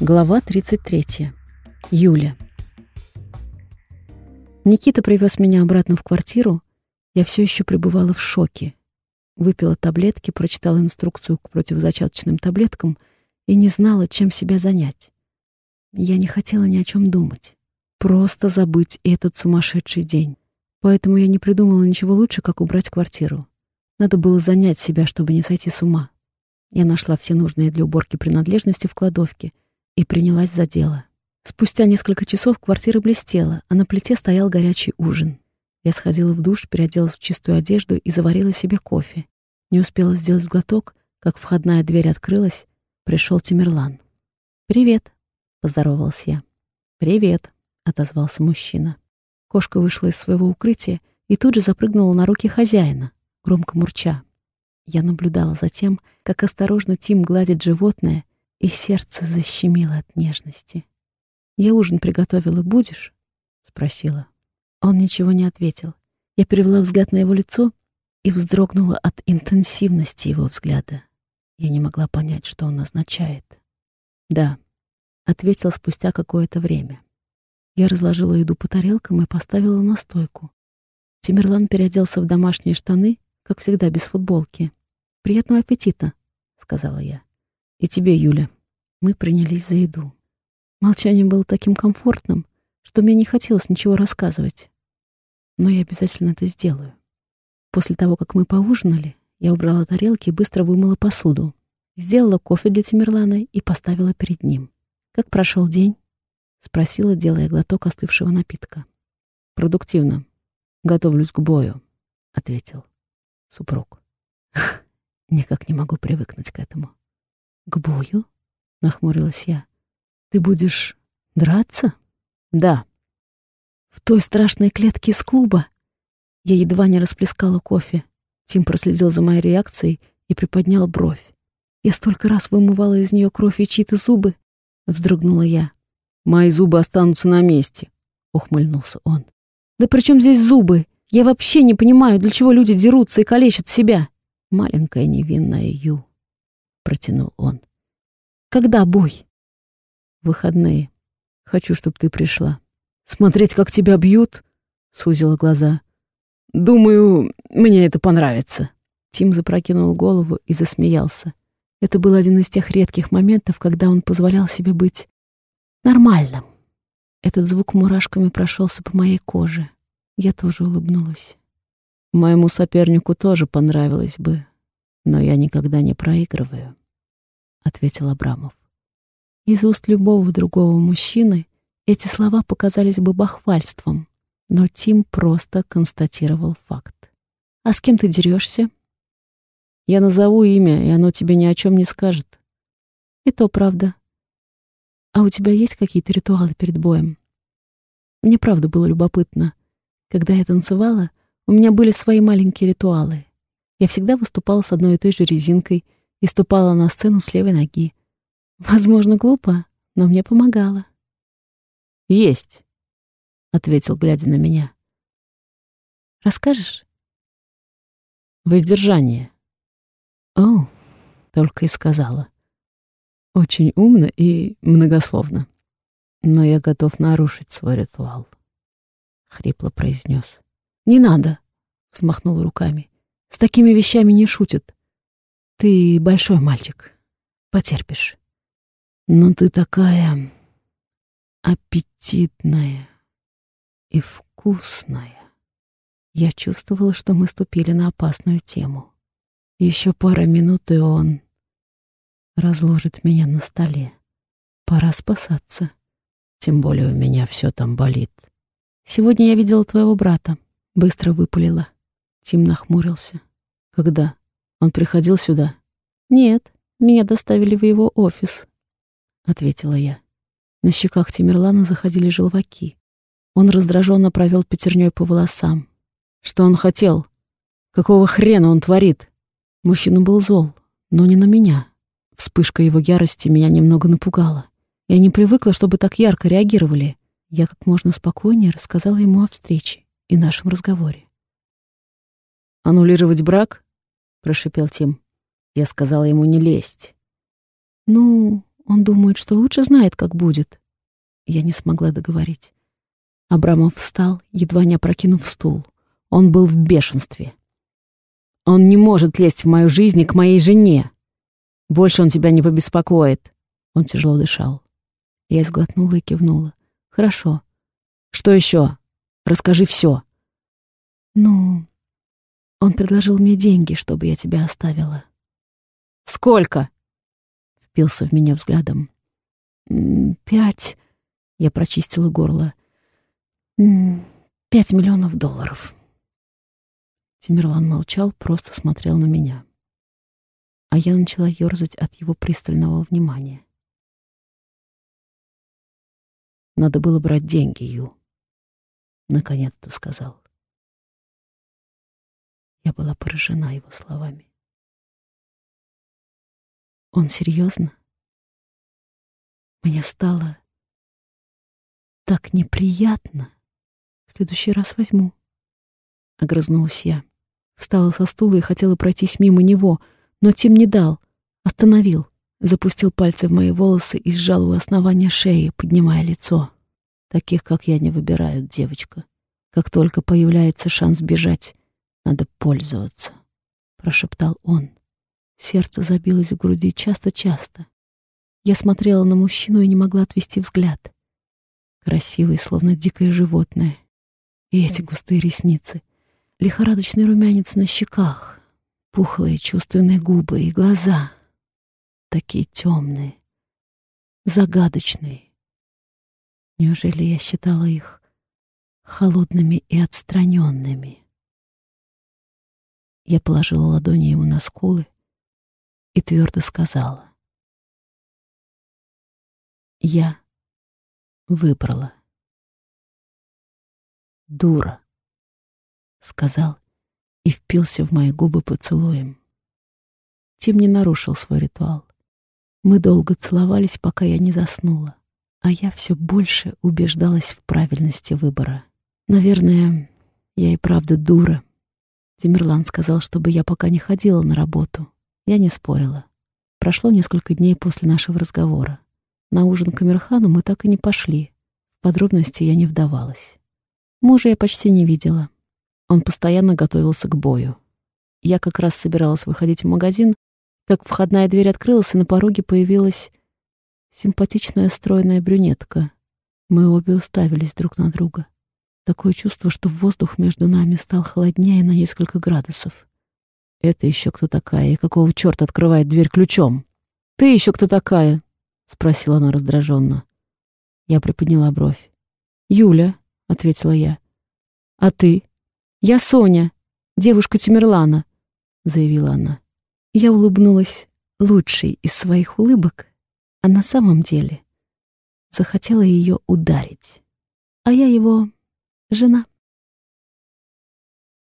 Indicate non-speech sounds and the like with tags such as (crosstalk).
Глава 33. Юля. Никита привез меня обратно в квартиру. Я все еще пребывала в шоке. Выпила таблетки, прочитала инструкцию к противозачаточным таблеткам и не знала, чем себя занять. Я не хотела ни о чем думать. Просто забыть этот сумасшедший день. Поэтому я не придумала ничего лучше, как убрать квартиру. Надо было занять себя, чтобы не сойти с ума. Я нашла все нужные для уборки принадлежности в кладовке — и принялась за дело. Спустя несколько часов квартира блестела, а на плите стоял горячий ужин. Я сходила в душ, переоделась в чистую одежду и заварила себе кофе. Не успела сделать глоток, как входная дверь открылась. Пришел Тимирлан. «Привет», — поздоровалась я. «Привет», — отозвался мужчина. Кошка вышла из своего укрытия и тут же запрыгнула на руки хозяина, громко мурча. Я наблюдала за тем, как осторожно Тим гладит животное, и сердце защемило от нежности. «Я ужин приготовила, будешь?» — спросила. Он ничего не ответил. Я перевела взгляд на его лицо и вздрогнула от интенсивности его взгляда. Я не могла понять, что он означает. «Да», — ответил спустя какое-то время. Я разложила еду по тарелкам и поставила на стойку. Тимирлан переоделся в домашние штаны, как всегда, без футболки. «Приятного аппетита», — сказала я. «И тебе, Юля». Мы принялись за еду. Молчание было таким комфортным, что мне не хотелось ничего рассказывать. Но я обязательно это сделаю. После того, как мы поужинали, я убрала тарелки и быстро вымыла посуду. Сделала кофе для Тимирлана и поставила перед ним. «Как прошел день?» — спросила, делая глоток остывшего напитка. «Продуктивно. Готовлюсь к бою», — ответил супруг. (laughs) Никак не могу привыкнуть к этому. «К бою?» Нахмурилась я. Ты будешь драться? Да. В той страшной клетке из клуба. Я едва не расплескала кофе. Тим проследил за моей реакцией и приподнял бровь. Я столько раз вымывала из нее кровь и чьи-то зубы. Вздрогнула я. Мои зубы останутся на месте, ухмыльнулся он. Да при чем здесь зубы? Я вообще не понимаю, для чего люди дерутся и калечат себя. Маленькая невинная Ю, протянул он. Когда бой? Выходные. Хочу, чтобы ты пришла. Смотреть, как тебя бьют? Сузила глаза. Думаю, мне это понравится. Тим запрокинул голову и засмеялся. Это был один из тех редких моментов, когда он позволял себе быть нормальным. Этот звук мурашками прошелся по моей коже. Я тоже улыбнулась. Моему сопернику тоже понравилось бы, но я никогда не проигрываю. — ответил Абрамов. Из уст любого другого мужчины эти слова показались бы бахвальством, но Тим просто констатировал факт. «А с кем ты дерешься? «Я назову имя, и оно тебе ни о чем не скажет». «И то правда. А у тебя есть какие-то ритуалы перед боем?» Мне правда было любопытно. Когда я танцевала, у меня были свои маленькие ритуалы. Я всегда выступала с одной и той же резинкой — и ступала на сцену с левой ноги. Возможно, глупо, но мне помогало. «Есть», — ответил, глядя на меня. «Расскажешь?» «Воздержание». «О», — только и сказала. Очень умно и многословно. Но я готов нарушить свой ритуал. Хрипло произнес. «Не надо», — взмахнул руками. «С такими вещами не шутят. Ты большой мальчик, потерпишь. Но ты такая аппетитная и вкусная. Я чувствовала, что мы ступили на опасную тему. Еще пара минут, и он разложит меня на столе. Пора спасаться. Тем более у меня все там болит. Сегодня я видела твоего брата. Быстро выпалила. Тим нахмурился. Когда? Он приходил сюда? Нет, меня доставили в его офис, ответила я. На щеках Тимирлана заходили желваки. Он раздраженно провел пятерней по волосам. Что он хотел? Какого хрена он творит? Мужчина был зол, но не на меня. Вспышка его ярости меня немного напугала. Я не привыкла, чтобы так ярко реагировали. Я как можно спокойнее рассказала ему о встрече и нашем разговоре. «Аннулировать брак?» Прошипел Тим. Я сказала ему не лезть. Ну, Он думает, что лучше знает, как будет. Я не смогла договорить. Абрамов встал, едва не опрокинув стул. Он был в бешенстве. «Он не может лезть в мою жизнь и к моей жене. Больше он тебя не побеспокоит». Он тяжело дышал. Я сглотнула и кивнула. «Хорошо. Что еще? Расскажи все». «Ну, он предложил мне деньги, чтобы я тебя оставила». «Сколько?» — впился в меня взглядом. «Пять...» — я прочистила горло. «Пять миллионов долларов». Тимирлан молчал, просто смотрел на меня. А я начала ерзать от его пристального внимания. «Надо было брать деньги, Ю», — наконец-то сказал. Была поражена его словами. Он серьезно? Мне стало так неприятно. В следующий раз возьму. Огрызнулась я. Встала со стула и хотела пройтись мимо него, но Тим не дал. Остановил. Запустил пальцы в мои волосы и сжал у основания шеи, поднимая лицо. Таких, как я, не выбирают, девочка. Как только появляется шанс бежать, надо пользоваться, прошептал он. Сердце забилось в груди часто-часто. Я смотрела на мужчину и не могла отвести взгляд. Красивый, словно дикое животное. И эти густые ресницы, лихорадочный румянец на щеках, пухлые чувственные губы и глаза. Такие темные, загадочные. Неужели я считала их холодными и отстраненными? Я положила ладони ему на скулы и твердо сказала. Я выбрала. «Дура», — сказал и впился в мои губы поцелуем. Тим не нарушил свой ритуал. Мы долго целовались, пока я не заснула, а я все больше убеждалась в правильности выбора. Наверное, я и правда дура. Тимирлан сказал, чтобы я пока не ходила на работу. Я не спорила. Прошло несколько дней после нашего разговора. На ужин к Амирхану мы так и не пошли. В подробности я не вдавалась. Мужа я почти не видела. Он постоянно готовился к бою. Я как раз собиралась выходить в магазин, как входная дверь открылась, и на пороге появилась симпатичная стройная брюнетка. Мы обе уставились друг на друга. Такое чувство, что воздух между нами стал холоднее на несколько градусов. Это еще кто такая и какого черта открывает дверь ключом? Ты еще кто такая? спросила она раздраженно. Я приподняла бровь. Юля, ответила я. А ты? Я Соня, девушка Тимирлана, заявила она. Я улыбнулась лучшей из своих улыбок, а на самом деле захотела ее ударить. А я его жена.